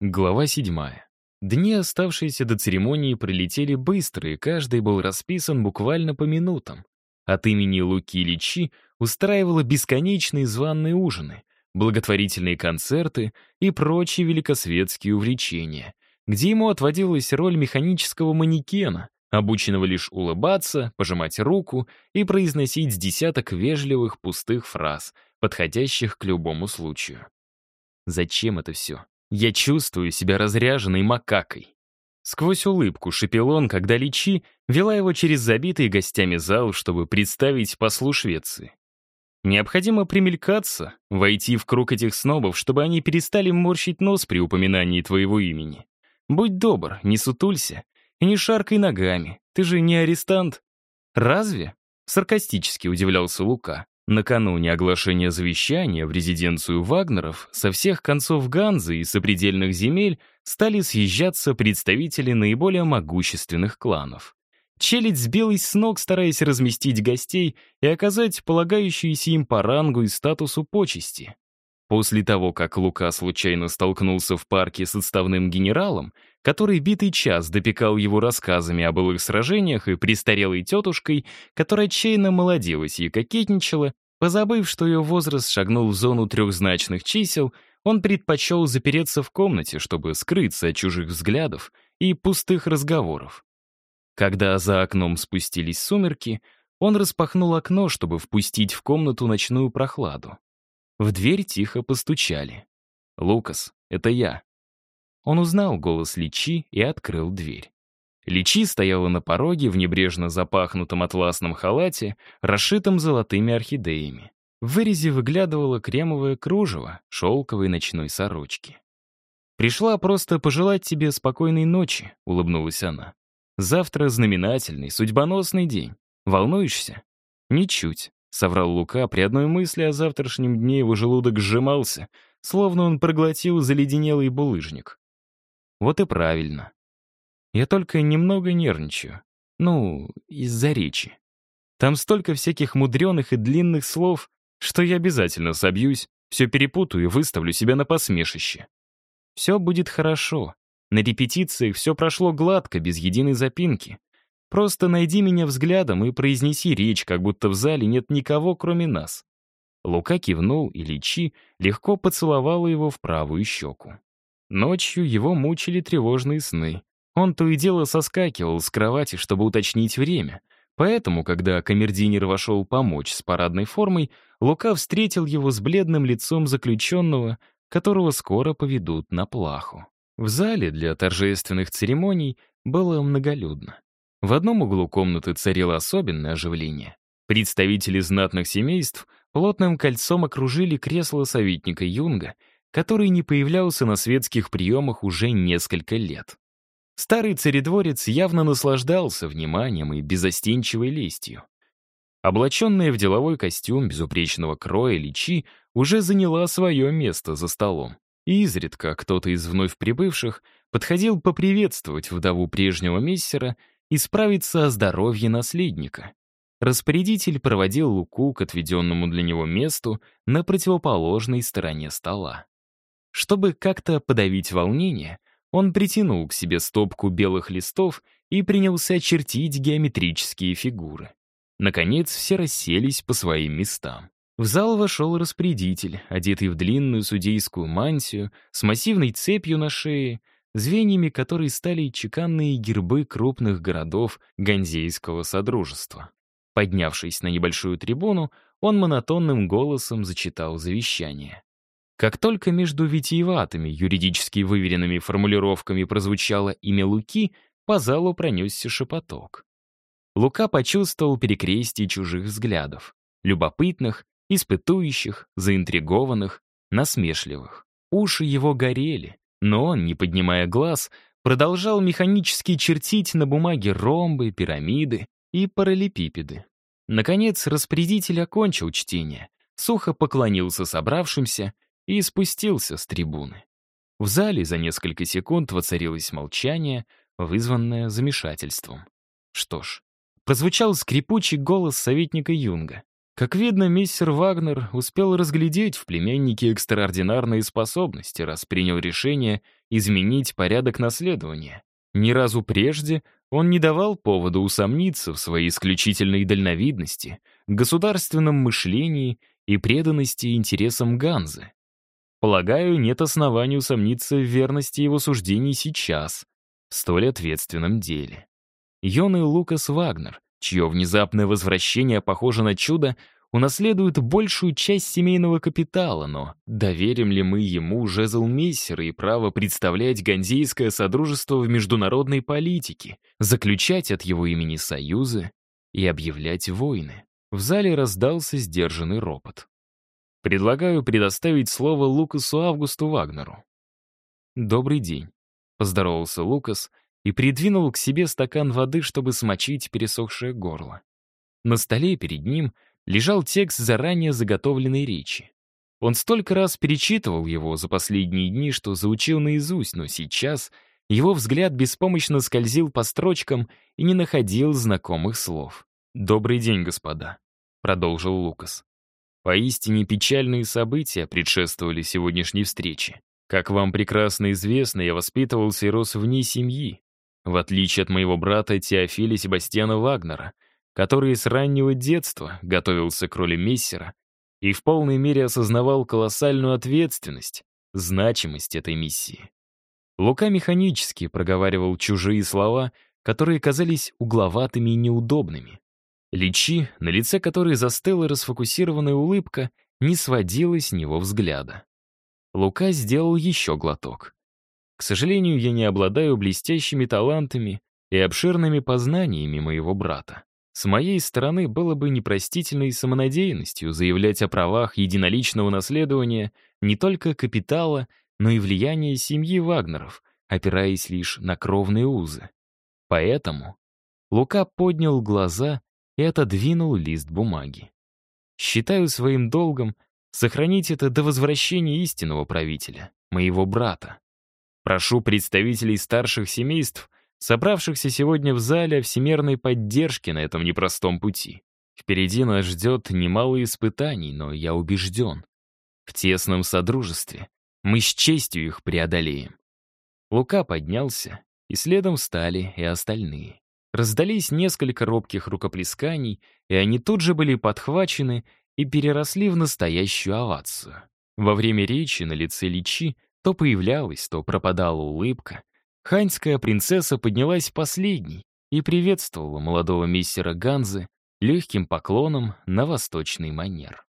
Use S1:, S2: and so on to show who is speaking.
S1: Глава седьмая. Дни, оставшиеся до церемонии, пролетели быстро, и каждый был расписан буквально по минутам. От имени Луки Личи устраивала бесконечные званные ужины, благотворительные концерты и прочие великосветские увлечения, где ему отводилась роль механического манекена, обученного лишь улыбаться, пожимать руку и произносить десяток вежливых пустых фраз, подходящих к любому случаю. Зачем это все? Я чувствую себя разряженной макакой. Сквозь улыбку шипел он, когда Личи вела его через забитый гостями зал, чтобы представить послу Швеции. Необходимо примелькаться, войти в круг этих снобов, чтобы они перестали морщить нос при упоминании твоего имени. Будь добр, не сутулься и не шаркай ногами, ты же не арестант. Разве? Саркастически удивлялся Лука. Накануне оглашения завещания в резиденцию Вагнеров со всех концов Ганзы и сопредельных земель стали съезжаться представители наиболее могущественных кланов. Челядь сбилась с ног, стараясь разместить гостей и оказать полагающиеся им по рангу и статусу почести. После того, как Лука случайно столкнулся в парке с отставным генералом, который битый час допекал его рассказами о былых сражениях и престарелой тетушкой, которая отчаянно молодилась и кокетничала, позабыв, что ее возраст шагнул в зону трехзначных чисел, он предпочел запереться в комнате, чтобы скрыться от чужих взглядов и пустых разговоров. Когда за окном спустились сумерки, он распахнул окно, чтобы впустить в комнату ночную прохладу. В дверь тихо постучали. «Лукас, это я». Он узнал голос Личи и открыл дверь. Личи стояла на пороге в небрежно запахнутом атласном халате, расшитом золотыми орхидеями. В вырезе выглядывало кремовое кружево шелковой ночной сорочки. «Пришла просто пожелать тебе спокойной ночи», — улыбнулась она. «Завтра знаменательный, судьбоносный день. Волнуешься?» «Ничуть. — соврал Лука, при одной мысли о завтрашнем дне его желудок сжимался, словно он проглотил заледенелый булыжник. Вот и правильно. Я только немного нервничаю. Ну, из-за речи. Там столько всяких мудреных и длинных слов, что я обязательно собьюсь, все перепутаю и выставлю себя на посмешище. Все будет хорошо. На репетициях все прошло гладко, без единой запинки. Просто найди меня взглядом и произнеси речь, как будто в зале нет никого, кроме нас». Лука кивнул, и Личи легко поцеловала его в правую щеку. Ночью его мучили тревожные сны. Он то и дело соскакивал с кровати, чтобы уточнить время. Поэтому, когда камердинер вошел помочь с парадной формой, Лука встретил его с бледным лицом заключенного, которого скоро поведут на плаху. В зале для торжественных церемоний было многолюдно. В одном углу комнаты царило особенное оживление. Представители знатных семейств плотным кольцом окружили кресло советника Юнга, который не появлялся на светских приемах уже несколько лет. Старый царедворец явно наслаждался вниманием и безостенчивой лестью. Облаченная в деловой костюм безупречного кроя Личи уже заняла свое место за столом. И изредка кто-то из вновь прибывших подходил поприветствовать вдову прежнего мессера и справиться о здоровье наследника. Распорядитель проводил Луку к отведенному для него месту на противоположной стороне стола. Чтобы как-то подавить волнение, он притянул к себе стопку белых листов и принялся чертить геометрические фигуры. Наконец, все расселись по своим местам. В зал вошел распорядитель, одетый в длинную судейскую мантию, с массивной цепью на шее, звеньями которой стали чеканные гербы крупных городов Ганзейского Содружества. Поднявшись на небольшую трибуну, он монотонным голосом зачитал завещание. Как только между витиеватыми, юридически выверенными формулировками прозвучало имя Луки, по залу пронесся шепоток. Лука почувствовал перекрестие чужих взглядов. Любопытных, испытующих, заинтригованных, насмешливых. Уши его горели, но он, не поднимая глаз, продолжал механически чертить на бумаге ромбы, пирамиды и параллелепипеды. Наконец, распорядитель окончил чтение, сухо поклонился собравшимся и спустился с трибуны. В зале за несколько секунд воцарилось молчание, вызванное замешательством. Что ж, прозвучал скрипучий голос советника Юнга. Как видно, мистер Вагнер успел разглядеть в племяннике экстраординарные способности, раз принял решение изменить порядок наследования. Ни разу прежде он не давал повода усомниться в своей исключительной дальновидности, государственном мышлении и преданности интересам Ганзы. Полагаю, нет оснований усомниться в верности его суждений сейчас, в столь ответственном деле. Юный Лукас Вагнер, чье внезапное возвращение похоже на чудо, унаследует большую часть семейного капитала, но доверим ли мы ему жезл мессера и право представлять Ганзейское содружество в международной политике, заключать от его имени союзы и объявлять войны? В зале раздался сдержанный ропот. Предлагаю предоставить слово Лукасу Августу Вагнеру. «Добрый день», — поздоровался Лукас и придвинул к себе стакан воды, чтобы смочить пересохшее горло. На столе перед ним лежал текст заранее заготовленной речи. Он столько раз перечитывал его за последние дни, что заучил наизусть, но сейчас его взгляд беспомощно скользил по строчкам и не находил знакомых слов. «Добрый день, господа», — продолжил Лукас. Поистине печальные события предшествовали сегодняшней встрече. Как вам прекрасно известно, я воспитывался и рос вне семьи, в отличие от моего брата Теофиля Себастьяна Вагнера — который с раннего детства готовился к роли мессера и в полной мере осознавал колоссальную ответственность, значимость этой миссии. Лука механически проговаривал чужие слова, которые казались угловатыми и неудобными. Личи, на лице которой застыла расфокусированная улыбка, не сводила с него взгляда. Лука сделал еще глоток. К сожалению, я не обладаю блестящими талантами и обширными познаниями моего брата. С моей стороны было бы непростительной самонадеянностью заявлять о правах единоличного наследования не только капитала, но и влияния семьи Вагнеров, опираясь лишь на кровные узы. Поэтому Лука поднял глаза и отодвинул лист бумаги. Считаю своим долгом сохранить это до возвращения истинного правителя, моего брата. Прошу представителей старших семейств собравшихся сегодня в зале всемирной поддержки на этом непростом пути. Впереди нас ждет немало испытаний, но я убежден. В тесном содружестве мы с честью их преодолеем. Лука поднялся, и следом встали и остальные. Раздались несколько робких рукоплесканий, и они тут же были подхвачены и переросли в настоящую овацию. Во время речи на лице Личи то появлялась, то пропадала улыбка, Ханьская принцесса поднялась последней и приветствовала молодого мистера Ганзы легким поклоном на восточный манер.